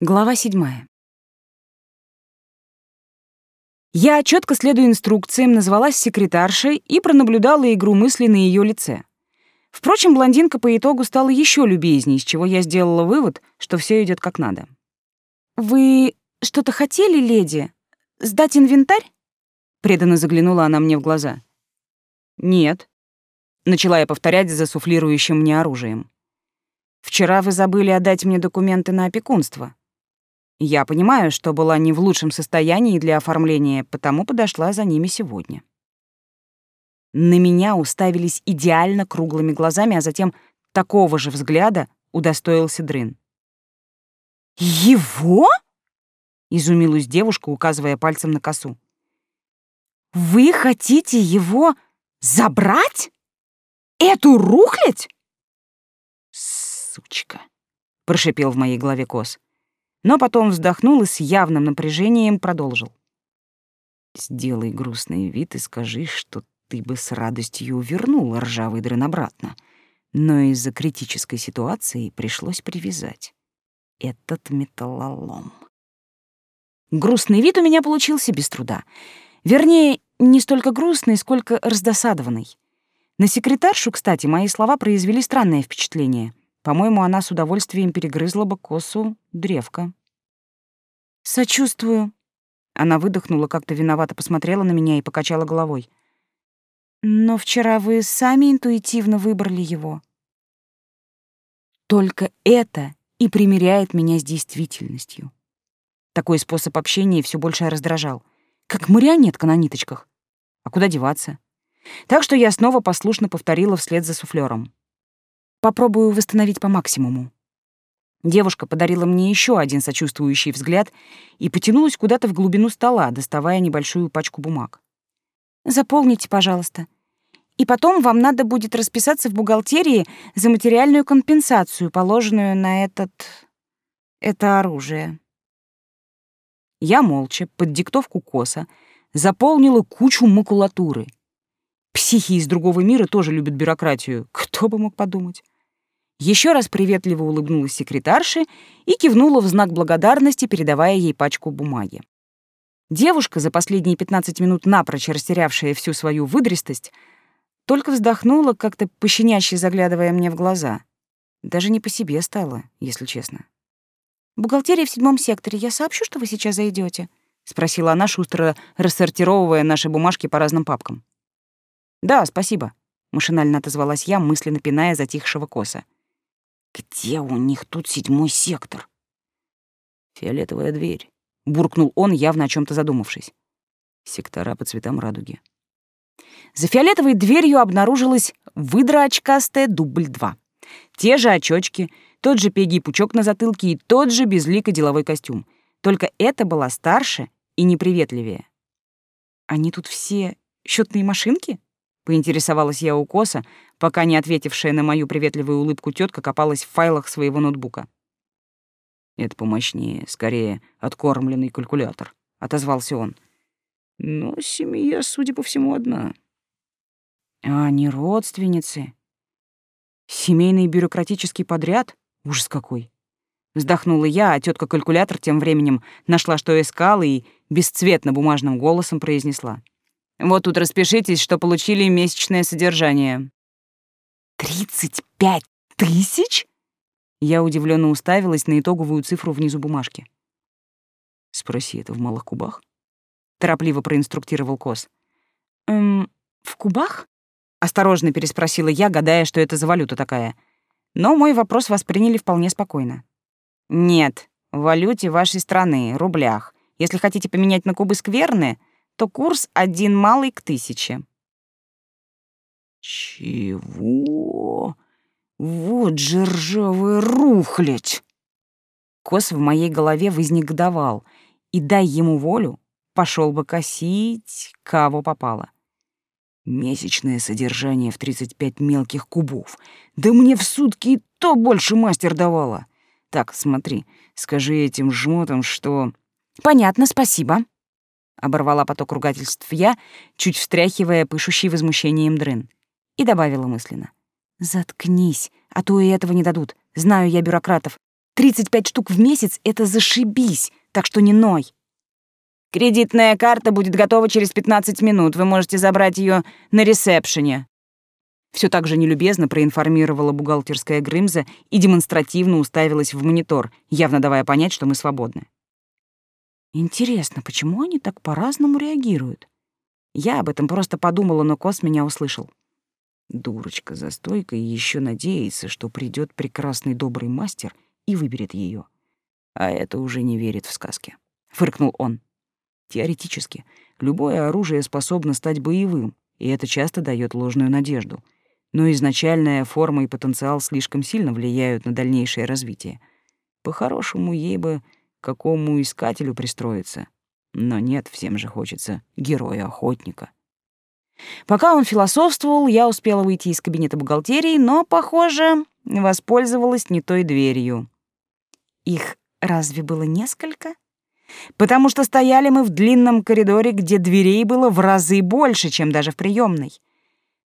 Глава седьмая. Я, четко следуя инструкциям, назвалась секретаршей и пронаблюдала игру мыслей на ее лице. Впрочем, блондинка по итогу стала еще любезней, с чего я сделала вывод, что все идет как надо. «Вы что-то хотели, леди? Сдать инвентарь?» Преданно заглянула она мне в глаза. «Нет», — начала я повторять за суфлирующим мне оружием. «Вчера вы забыли отдать мне документы на опекунство. Я понимаю, что была не в лучшем состоянии для оформления, потому подошла за ними сегодня. На меня уставились идеально круглыми глазами, а затем такого же взгляда удостоился Дрын. «Его?» — изумилась девушка, указывая пальцем на косу. «Вы хотите его забрать? Эту рухлядь?» «Сучка!» — прошипел в моей голове кос но потом вздохнул и с явным напряжением продолжил. «Сделай грустный вид и скажи, что ты бы с радостью вернул ржавый дрын обратно, но из-за критической ситуации пришлось привязать этот металлолом». Грустный вид у меня получился без труда. Вернее, не столько грустный, сколько раздосадованный. На секретаршу, кстати, мои слова произвели странное впечатление. По-моему, она с удовольствием перегрызла бы косу древка. «Сочувствую». Она выдохнула, как-то виновато посмотрела на меня и покачала головой. «Но вчера вы сами интуитивно выбрали его». Только это и примиряет меня с действительностью. Такой способ общения все больше раздражал. Как марионетка на ниточках. А куда деваться? Так что я снова послушно повторила вслед за суфлером. Попробую восстановить по максимуму. Девушка подарила мне еще один сочувствующий взгляд и потянулась куда-то в глубину стола, доставая небольшую пачку бумаг. «Заполните, пожалуйста. И потом вам надо будет расписаться в бухгалтерии за материальную компенсацию, положенную на этот... это оружие». Я молча, под диктовку коса, заполнила кучу макулатуры. Психи из другого мира тоже любят бюрократию. Кто бы мог подумать? Еще раз приветливо улыбнулась секретарше и кивнула в знак благодарности, передавая ей пачку бумаги. Девушка, за последние 15 минут напрочь растерявшая всю свою выдрестость, только вздохнула, как-то пощеняще заглядывая мне в глаза. Даже не по себе стало, если честно. «Бухгалтерия в седьмом секторе. Я сообщу, что вы сейчас зайдете? спросила она, шустро рассортировывая наши бумажки по разным папкам. «Да, спасибо», — машинально отозвалась я, мысленно пиная затихшего коса. Где у них тут седьмой сектор? Фиолетовая дверь. Буркнул он, явно о чем то задумавшись. Сектора по цветам радуги. За фиолетовой дверью обнаружилась выдра очкастая дубль-2. Те же очочки, тот же пегий пучок на затылке и тот же безлико деловой костюм. Только это была старше и неприветливее. Они тут все счетные машинки? Поинтересовалась я у Коса, пока не ответившая на мою приветливую улыбку тетка копалась в файлах своего ноутбука. «Это помощнее, скорее, откормленный калькулятор», — отозвался он. «Но семья, судя по всему, одна». «А они родственницы? Семейный бюрократический подряд? Ужас какой!» Вздохнула я, а тетка калькулятор тем временем нашла, что искала, и бесцветно бумажным голосом произнесла. Вот тут распишитесь, что получили месячное содержание». «Тридцать пять тысяч?» Я удивленно уставилась на итоговую цифру внизу бумажки. «Спроси это в малых кубах», — торопливо проинструктировал Кос. «Эм, в кубах?» — осторожно переспросила я, гадая, что это за валюта такая. Но мой вопрос восприняли вполне спокойно. «Нет, в валюте вашей страны, рублях. Если хотите поменять на кубы скверны, то курс один малый к тысяче. Чего? Вот же ржавая рухлядь! Кос в моей голове вознегодовал, и дай ему волю, пошел бы косить, кого попало. Месячное содержание в 35 мелких кубов. Да мне в сутки и то больше мастер давала. Так, смотри, скажи этим жмотам, что... Понятно, спасибо, Оборвала поток ругательств я, чуть встряхивая пышущий возмущением дрын. И добавила мысленно. «Заткнись, а то и этого не дадут. Знаю я бюрократов. 35 штук в месяц — это зашибись, так что не ной. Кредитная карта будет готова через 15 минут. Вы можете забрать ее на ресепшене. Все так же нелюбезно проинформировала бухгалтерская Грымза и демонстративно уставилась в монитор, явно давая понять, что мы свободны. Интересно, почему они так по-разному реагируют? Я об этом просто подумала, но Кос меня услышал. Дурочка за стойкой еще надеется, что придет прекрасный добрый мастер и выберет ее. А это уже не верит в сказки. Фыркнул он. Теоретически, любое оружие способно стать боевым, и это часто дает ложную надежду. Но изначальная форма и потенциал слишком сильно влияют на дальнейшее развитие. По-хорошему, ей бы какому искателю пристроиться. Но нет, всем же хочется героя-охотника. Пока он философствовал, я успела выйти из кабинета бухгалтерии, но, похоже, воспользовалась не той дверью. Их разве было несколько? потому что стояли мы в длинном коридоре, где дверей было в разы больше, чем даже в приемной.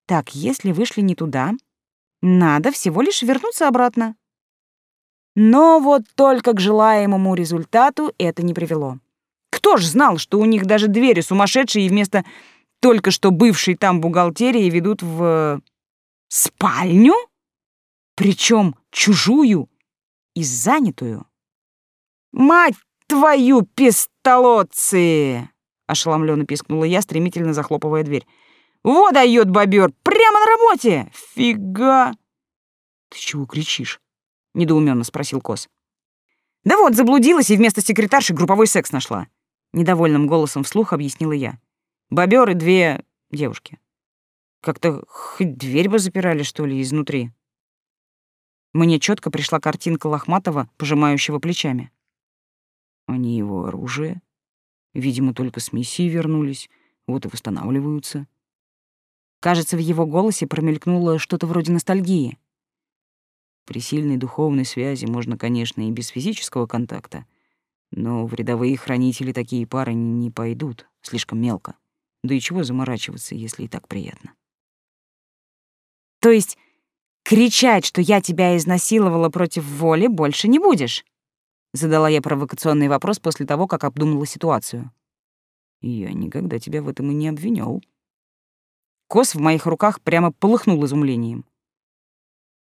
Так, если вышли не туда, надо всего лишь вернуться обратно. Но вот только к желаемому результату это не привело. Кто ж знал, что у них даже двери сумасшедшие и вместо только что бывшей там бухгалтерии ведут в... спальню? Причем чужую и занятую. Мать твою пистолотцы!» — ошеломленно пискнула я, стремительно захлопывая дверь. «Вот дает бобер! Прямо на работе! Фига!» «Ты чего кричишь?» — недоуменно спросил Кос. «Да вот, заблудилась и вместо секретарши групповой секс нашла», — недовольным голосом вслух объяснила я. «Бобер и две девушки. Как-то хоть дверь бы запирали, что ли, изнутри». Мне четко пришла картинка Лохматова, пожимающего плечами. Они его оружие. Видимо, только с миссии вернулись, вот и восстанавливаются. Кажется, в его голосе промелькнуло что-то вроде ностальгии. При сильной духовной связи можно, конечно, и без физического контакта, но в рядовые хранители такие пары не пойдут, слишком мелко. Да и чего заморачиваться, если и так приятно? То есть кричать, что я тебя изнасиловала против воли, больше не будешь? Задала я провокационный вопрос после того, как обдумала ситуацию. Я никогда тебя в этом и не обвинял. Кос в моих руках прямо полыхнул изумлением.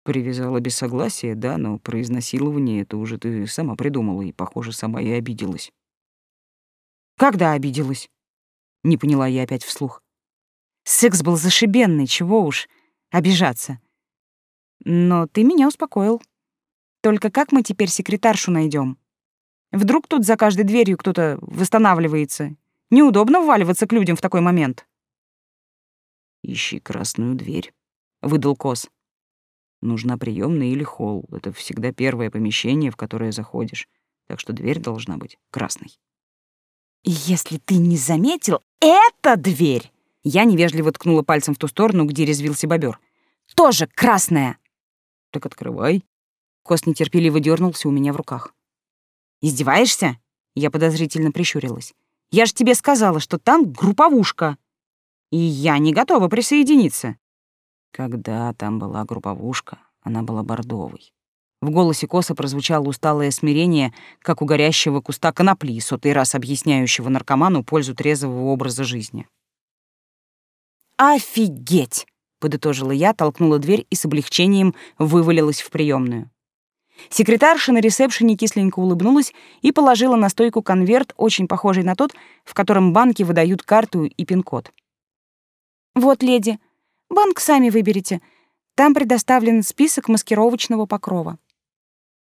Привязала без согласия, да, но про изнасилование это уже ты сама придумала и, похоже, сама и обиделась. Когда обиделась? Не поняла я опять вслух. Секс был зашибенный, чего уж обижаться. Но ты меня успокоил. Только как мы теперь секретаршу найдем? Вдруг тут за каждой дверью кто-то восстанавливается. Неудобно вваливаться к людям в такой момент. Ищи красную дверь, выдал Кос. Нужна приемная или холл. Это всегда первое помещение, в которое заходишь. Так что дверь должна быть красной. Если ты не заметил, это дверь. Я невежливо ткнула пальцем в ту сторону, где резвился бобер. Тоже красная. Так открывай. Кос нетерпеливо дернулся у меня в руках. «Издеваешься?» Я подозрительно прищурилась. «Я же тебе сказала, что там групповушка, и я не готова присоединиться». Когда там была групповушка, она была бордовой. В голосе Коса прозвучало усталое смирение, как у горящего куста конопли, сотый раз объясняющего наркоману пользу трезвого образа жизни. «Офигеть!» — подытожила я, толкнула дверь и с облегчением вывалилась в приемную. Секретарша на ресепшене кисленько улыбнулась и положила на стойку конверт, очень похожий на тот, в котором банки выдают карту и пин-код. «Вот, леди, банк сами выберите. Там предоставлен список маскировочного покрова».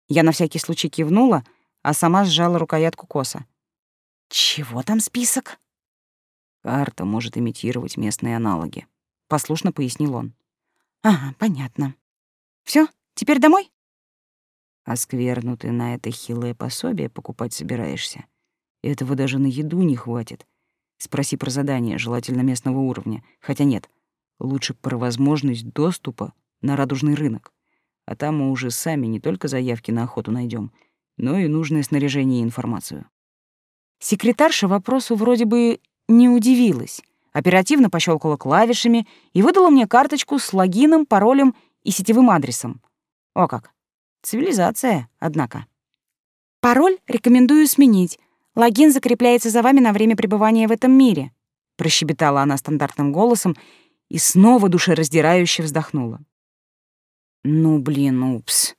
Я на всякий случай кивнула, а сама сжала рукоятку коса. «Чего там список?» «Карта может имитировать местные аналоги», — послушно пояснил он. «Ага, понятно. Все, теперь домой?» А скверну ты на это хилое пособие покупать собираешься? Этого даже на еду не хватит. Спроси про задание, желательно местного уровня. Хотя нет, лучше про возможность доступа на радужный рынок. А там мы уже сами не только заявки на охоту найдем, но и нужное снаряжение и информацию. Секретарша вопросу вроде бы не удивилась. Оперативно пощелкала клавишами и выдала мне карточку с логином, паролем и сетевым адресом. О как! Цивилизация, однако. Пароль рекомендую сменить. Логин закрепляется за вами на время пребывания в этом мире», — прощебетала она стандартным голосом и снова душераздирающе вздохнула. «Ну, блин, упс.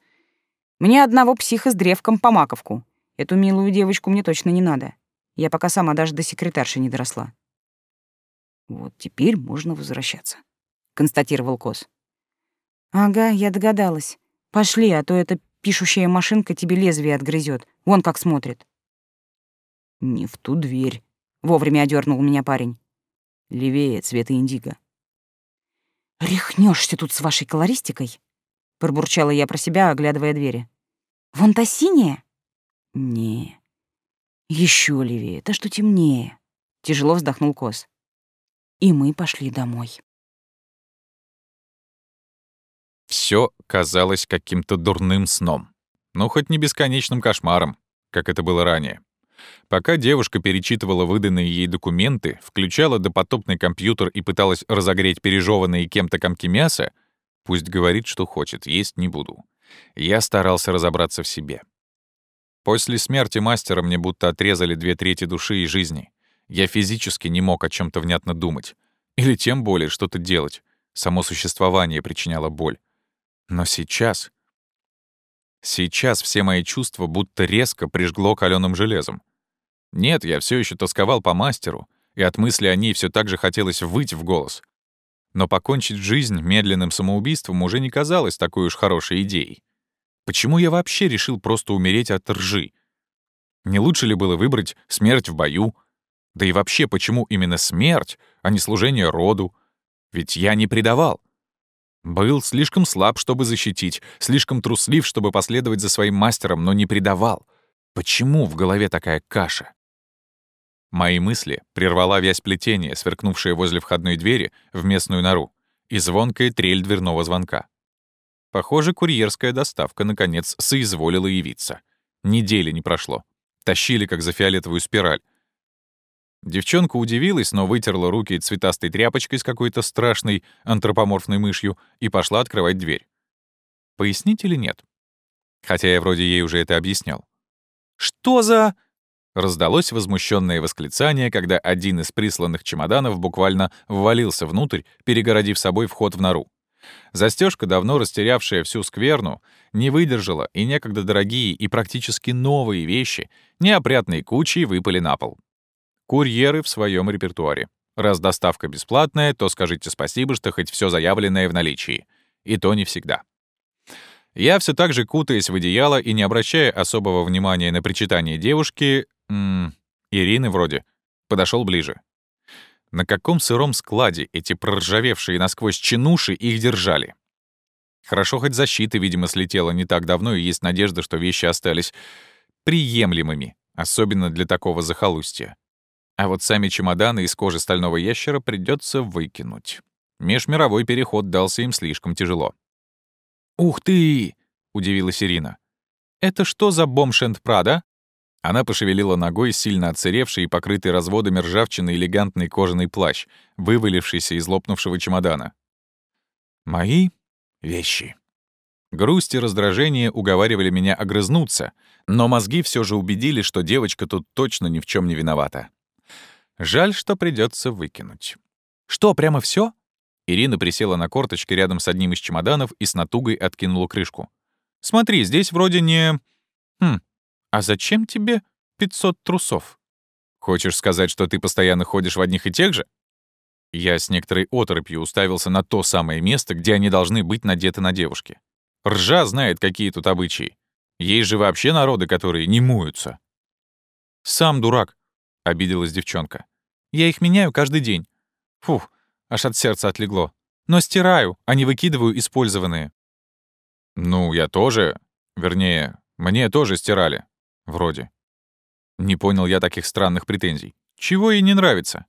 Мне одного психа с древком по маковку. Эту милую девочку мне точно не надо. Я пока сама даже до секретарши не доросла». «Вот теперь можно возвращаться», — констатировал Кос. «Ага, я догадалась. Пошли, а то эта пишущая машинка тебе лезвие отгрызет. Вон как смотрит». «Не в ту дверь», — вовремя одернул меня парень. «Левее цвета индиго». «Рехнешься тут с вашей колористикой?» — пробурчала я про себя, оглядывая двери. «Вон та синяя?» «Не, еще левее, это что темнее», — тяжело вздохнул Кос. И мы пошли домой. Все казалось каким-то дурным сном. Ну, хоть не бесконечным кошмаром, как это было ранее. Пока девушка перечитывала выданные ей документы, включала допотопный компьютер и пыталась разогреть пережеванные кем-то комки мяса, пусть говорит, что хочет, есть не буду. Я старался разобраться в себе. После смерти мастера мне будто отрезали две трети души и жизни. Я физически не мог о чем то внятно думать. Или тем более что-то делать. Само существование причиняло боль. Но сейчас... Сейчас все мои чувства будто резко прижгло каленым железом. Нет, я все еще тосковал по мастеру, и от мысли о ней все так же хотелось выть в голос. Но покончить жизнь медленным самоубийством уже не казалось такой уж хорошей идеей. Почему я вообще решил просто умереть от ржи? Не лучше ли было выбрать смерть в бою? Да и вообще, почему именно смерть, а не служение роду? Ведь я не предавал. Был слишком слаб, чтобы защитить, слишком труслив, чтобы последовать за своим мастером, но не предавал. Почему в голове такая каша? Мои мысли прервала вязь плетения, сверкнувшая возле входной двери в местную нору, и звонкая трель дверного звонка. Похоже, курьерская доставка, наконец, соизволила явиться. Недели не прошло. Тащили, как за фиолетовую спираль. Девчонка удивилась, но вытерла руки цветастой тряпочкой с какой-то страшной антропоморфной мышью и пошла открывать дверь. Пояснить или нет? Хотя я вроде ей уже это объяснял. «Что за...» Раздалось возмущенное восклицание, когда один из присланных чемоданов буквально ввалился внутрь, перегородив собой вход в нору. Застежка, давно растерявшая всю скверну, не выдержала, и некогда дорогие и практически новые вещи, неопрятные кучей, выпали на пол. Курьеры в своем репертуаре. Раз доставка бесплатная, то скажите спасибо, что хоть все заявленное в наличии. И то не всегда. Я все так же, кутаясь в одеяло и не обращая особого внимания на причитание девушки, м -м, Ирины вроде, подошел ближе. На каком сыром складе эти проржавевшие насквозь чинуши их держали? Хорошо, хоть защита, видимо, слетела не так давно, и есть надежда, что вещи остались приемлемыми, особенно для такого захолустья. А вот сами чемоданы из кожи стального ящера придется выкинуть. Межмировой переход дался им слишком тяжело. «Ух ты!» — удивилась Ирина. «Это что за бомшенд Прада?» Она пошевелила ногой сильно отсыревший и покрытый разводами ржавчины элегантный кожаный плащ, вывалившийся из лопнувшего чемодана. «Мои вещи». Грусть и раздражение уговаривали меня огрызнуться, но мозги все же убедили, что девочка тут точно ни в чем не виновата. Жаль, что придется выкинуть. «Что, прямо все? Ирина присела на корточки рядом с одним из чемоданов и с натугой откинула крышку. «Смотри, здесь вроде не... Хм, «А зачем тебе 500 трусов? Хочешь сказать, что ты постоянно ходишь в одних и тех же?» Я с некоторой оторопью уставился на то самое место, где они должны быть надеты на девушке. Ржа знает, какие тут обычаи. Есть же вообще народы, которые не муются. «Сам дурак», — обиделась девчонка. «Я их меняю каждый день. Фух, аж от сердца отлегло. Но стираю, а не выкидываю использованные». «Ну, я тоже. Вернее, мне тоже стирали. Вроде. Не понял я таких странных претензий. Чего ей не нравится?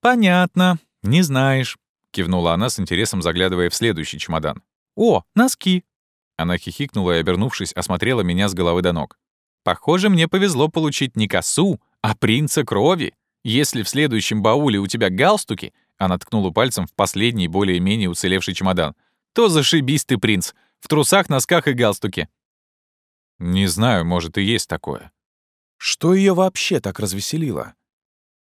«Понятно. Не знаешь», — кивнула она с интересом, заглядывая в следующий чемодан. «О, носки!» Она хихикнула и, обернувшись, осмотрела меня с головы до ног. «Похоже, мне повезло получить не косу, а принца крови. Если в следующем бауле у тебя галстуки...» Она ткнула пальцем в последний, более-менее уцелевший чемодан. «То зашибись ты, принц. В трусах, носках и галстуке. Не знаю, может, и есть такое. Что ее вообще так развеселило?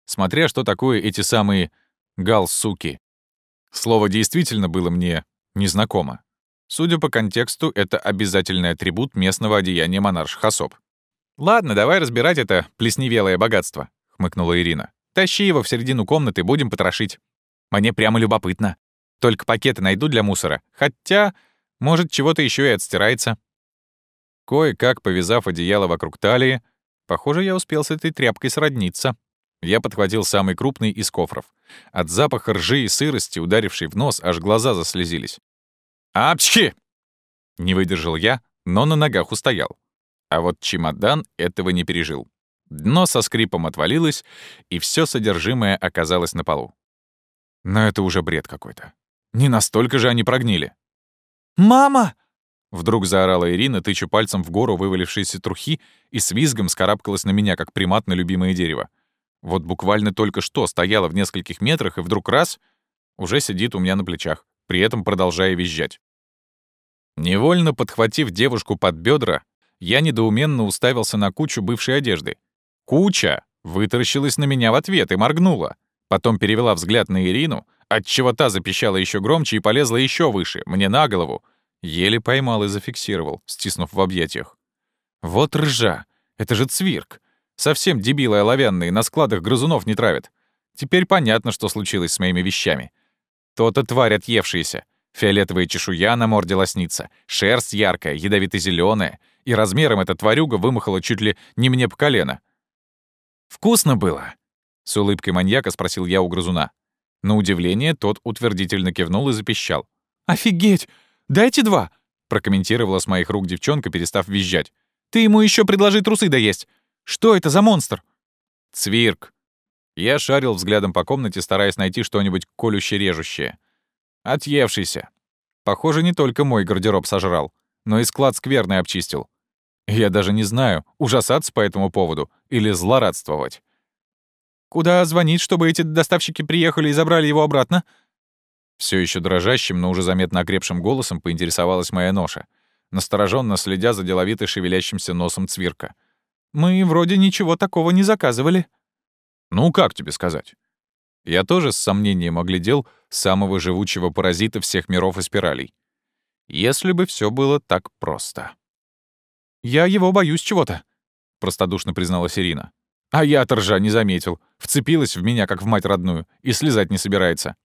Смотря что такое эти самые галсуки. Слово действительно было мне незнакомо. Судя по контексту, это обязательный атрибут местного одеяния монарших особ. «Ладно, давай разбирать это плесневелое богатство», — хмыкнула Ирина. «Тащи его в середину комнаты, будем потрошить. Мне прямо любопытно. Только пакеты найду для мусора. Хотя, может, чего-то еще и отстирается». Кое-как повязав одеяло вокруг талии, похоже, я успел с этой тряпкой сродниться. Я подхватил самый крупный из кофров. От запаха ржи и сырости, ударившей в нос, аж глаза заслезились. «Апчхи!» Не выдержал я, но на ногах устоял. А вот чемодан этого не пережил. Дно со скрипом отвалилось, и все содержимое оказалось на полу. Но это уже бред какой-то. Не настолько же они прогнили. «Мама!» Вдруг заорала Ирина, тыча пальцем в гору вывалившиеся трухи и с визгом скарабкалась на меня, как примат на любимое дерево. Вот буквально только что стояла в нескольких метрах, и вдруг раз — уже сидит у меня на плечах, при этом продолжая визжать. Невольно подхватив девушку под бедра, я недоуменно уставился на кучу бывшей одежды. Куча вытаращилась на меня в ответ и моргнула. Потом перевела взгляд на Ирину, отчего та запищала еще громче и полезла еще выше, мне на голову, Еле поймал и зафиксировал, стиснув в объятиях. Вот ржа! Это же цвирк! Совсем дебилы оловянные, на складах грызунов не травят. Теперь понятно, что случилось с моими вещами. То-то тварь отъевшаяся. Фиолетовая чешуя на морде лосница, шерсть яркая, ядовито зеленая и размером эта тварюга вымахала чуть ли не мне по колено. «Вкусно было?» — с улыбкой маньяка спросил я у грызуна. На удивление тот утвердительно кивнул и запищал. «Офигеть! «Дайте два», — прокомментировала с моих рук девчонка, перестав визжать. «Ты ему еще предложи трусы доесть. Что это за монстр?» «Цвирк». Я шарил взглядом по комнате, стараясь найти что-нибудь колюще-режущее. Отъевшийся. Похоже, не только мой гардероб сожрал, но и склад скверный обчистил. Я даже не знаю, ужасаться по этому поводу или злорадствовать. «Куда звонить, чтобы эти доставщики приехали и забрали его обратно?» Все еще дрожащим, но уже заметно окрепшим голосом поинтересовалась моя ноша, настороженно следя за деловито шевелящимся носом цвирка. «Мы вроде ничего такого не заказывали». «Ну, как тебе сказать?» Я тоже с сомнением оглядел самого живучего паразита всех миров и спиралей. Если бы все было так просто. «Я его боюсь чего-то», — простодушно призналась Ирина. А я торжа не заметил. Вцепилась в меня, как в мать родную, и слезать не собирается.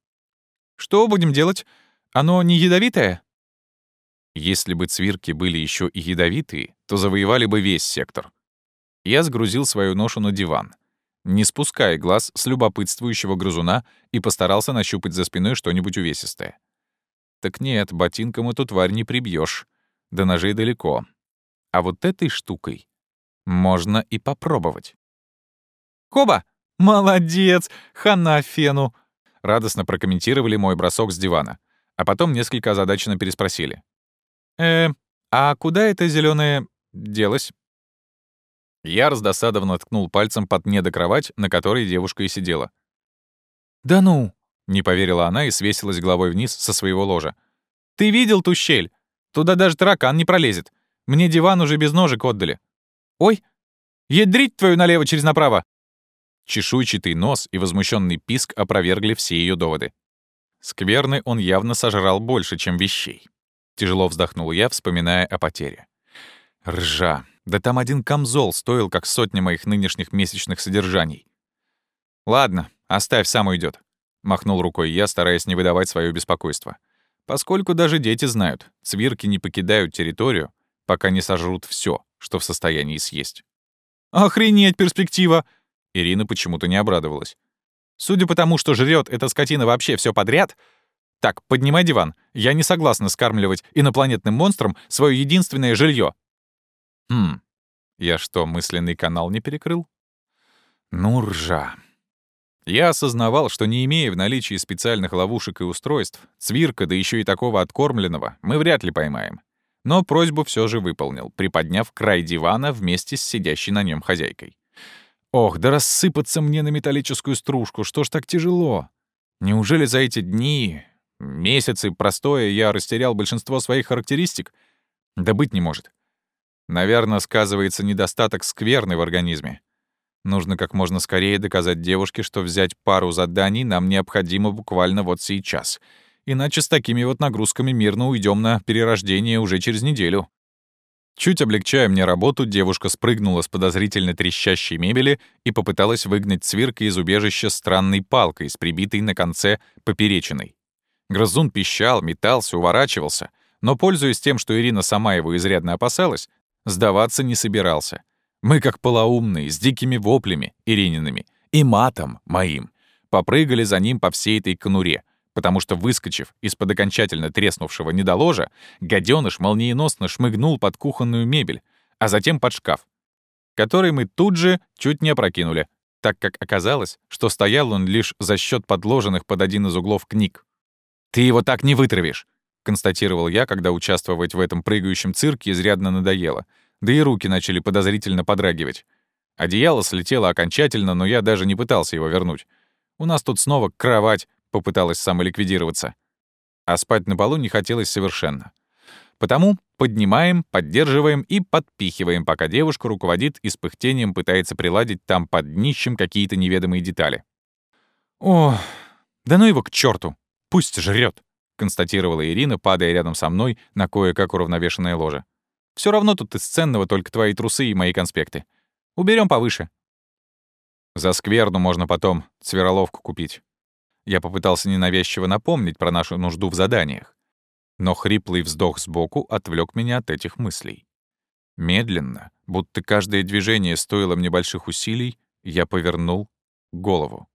Что будем делать? Оно не ядовитое? Если бы цвирки были еще и ядовитые, то завоевали бы весь сектор. Я сгрузил свою ношу на диван, не спуская глаз с любопытствующего грызуна и постарался нащупать за спиной что-нибудь увесистое. Так нет, ботинком эту тварь не прибьешь, до ножей далеко. А вот этой штукой можно и попробовать. «Коба! Молодец! Хана фену!» радостно прокомментировали мой бросок с дивана, а потом несколько озадаченно переспросили. «Э, а куда эта зеленая делась?» Я раздосадованно ткнул пальцем под недокровать, на которой девушка и сидела. «Да ну!» — не поверила она и свесилась головой вниз со своего ложа. «Ты видел ту щель? Туда даже таракан не пролезет. Мне диван уже без ножек отдали. Ой, ядрить твою налево через направо!» Чешуйчатый нос и возмущенный писк опровергли все ее доводы. Скверный он явно сожрал больше, чем вещей. Тяжело вздохнул я, вспоминая о потере. Ржа. Да там один камзол стоил, как сотня моих нынешних месячных содержаний. «Ладно, оставь, сам уйдет. Махнул рукой я, стараясь не выдавать свое беспокойство. Поскольку даже дети знают, цвирки не покидают территорию, пока не сожрут все, что в состоянии съесть. «Охренеть перспектива!» Ирина почему-то не обрадовалась. «Судя по тому, что жрет эта скотина вообще все подряд...» «Так, поднимай диван. Я не согласна скармливать инопланетным монстрам свое единственное жилье. «Хм, я что, мысленный канал не перекрыл?» «Ну, ржа». Я осознавал, что не имея в наличии специальных ловушек и устройств, цвирка, да еще и такого откормленного, мы вряд ли поймаем. Но просьбу все же выполнил, приподняв край дивана вместе с сидящей на нем хозяйкой. Ох, да рассыпаться мне на металлическую стружку, что ж так тяжело? Неужели за эти дни, месяцы простоя я растерял большинство своих характеристик? Да быть не может. Наверное, сказывается недостаток скверны в организме. Нужно как можно скорее доказать девушке, что взять пару заданий нам необходимо буквально вот сейчас. Иначе с такими вот нагрузками мирно уйдем на перерождение уже через неделю. Чуть облегчая мне работу, девушка спрыгнула с подозрительно трещащей мебели и попыталась выгнать цвирка из убежища странной палкой с прибитой на конце поперечиной. Грызун пищал, метался, уворачивался, но, пользуясь тем, что Ирина сама его изрядно опасалась, сдаваться не собирался — мы, как полоумные, с дикими воплями Ириниными и матом моим, попрыгали за ним по всей этой конуре, потому что, выскочив из-под окончательно треснувшего недоложа, гаденыш молниеносно шмыгнул под кухонную мебель, а затем под шкаф, который мы тут же чуть не опрокинули, так как оказалось, что стоял он лишь за счет подложенных под один из углов книг. «Ты его так не вытравишь!» — констатировал я, когда участвовать в этом прыгающем цирке изрядно надоело — да и руки начали подозрительно подрагивать. Одеяло слетело окончательно, но я даже не пытался его вернуть. У нас тут снова кровать попыталась самоликвидироваться. А спать на полу не хотелось совершенно. Потому поднимаем, поддерживаем и подпихиваем, пока девушка руководит и с пыхтением пытается приладить там под днищем какие-то неведомые детали. «О, да ну его к черту! Пусть жрет, констатировала Ирина, падая рядом со мной на кое-как уравновешенное ложе. Все равно тут из ценного только твои трусы и мои конспекты. Уберем повыше. За скверну можно потом цвероловку купить. Я попытался ненавязчиво напомнить про нашу нужду в заданиях. Но хриплый вздох сбоку отвлек меня от этих мыслей. Медленно, будто каждое движение стоило мне больших усилий, я повернул голову.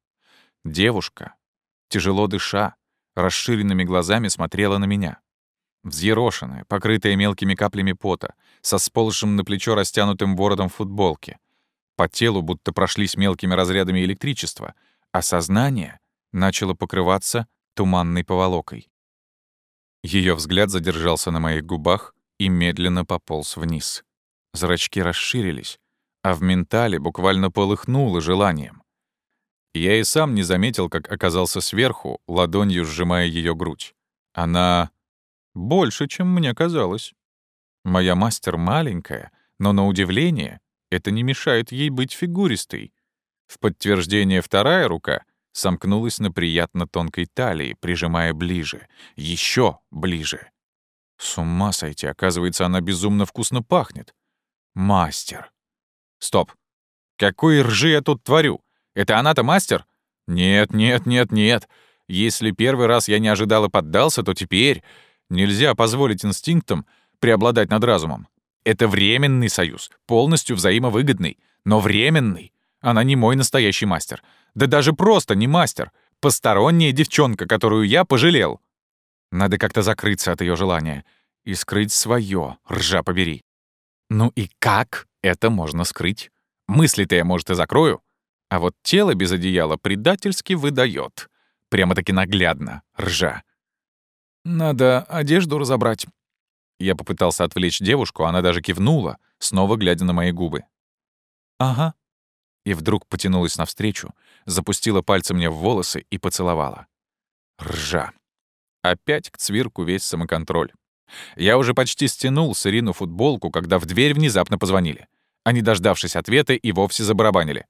Девушка, тяжело дыша, расширенными глазами смотрела на меня. Взъерошенная, покрытая мелкими каплями пота, со сползшим на плечо растянутым воротом футболки. По телу будто прошлись мелкими разрядами электричества, а сознание начало покрываться туманной поволокой. Ее взгляд задержался на моих губах и медленно пополз вниз. Зрачки расширились, а в ментале буквально полыхнуло желанием. Я и сам не заметил, как оказался сверху, ладонью сжимая ее грудь. Она больше, чем мне казалось. Моя мастер маленькая, но на удивление это не мешает ей быть фигуристой. В подтверждение вторая рука сомкнулась на приятно тонкой талии, прижимая ближе, еще ближе. С ума сойти, оказывается, она безумно вкусно пахнет. Мастер. Стоп. Какой ржи я тут творю? Это она-то мастер? Нет, нет, нет, нет. Если первый раз я не ожидал и поддался, то теперь Нельзя позволить инстинктам преобладать над разумом. Это временный союз, полностью взаимовыгодный, но временный. Она не мой настоящий мастер. Да даже просто не мастер. Посторонняя девчонка, которую я пожалел. Надо как-то закрыться от ее желания и скрыть свое, ржа побери. Ну и как это можно скрыть? Мысли-то я, может, и закрою, а вот тело без одеяла предательски выдает. Прямо-таки наглядно, ржа. «Надо одежду разобрать». Я попытался отвлечь девушку, она даже кивнула, снова глядя на мои губы. «Ага». И вдруг потянулась навстречу, запустила пальцы мне в волосы и поцеловала. Ржа. Опять к цвирку весь самоконтроль. Я уже почти стянул с Ирину футболку, когда в дверь внезапно позвонили. Они, дождавшись ответа, и вовсе забарабанили.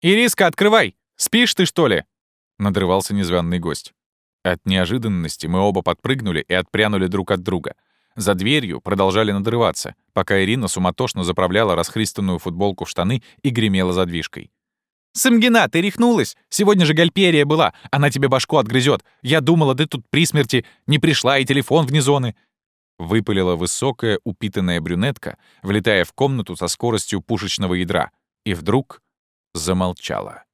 «Ириска, открывай! Спишь ты, что ли?» — надрывался незваный гость. От неожиданности мы оба подпрыгнули и отпрянули друг от друга. За дверью продолжали надрываться, пока Ирина суматошно заправляла расхристанную футболку в штаны и гремела задвижкой. «Самгина, ты рехнулась? Сегодня же Гальперия была. Она тебе башку отгрызет. Я думала, ты тут при смерти. Не пришла, и телефон вне зоны». Выпалила высокая, упитанная брюнетка, влетая в комнату со скоростью пушечного ядра. И вдруг замолчала.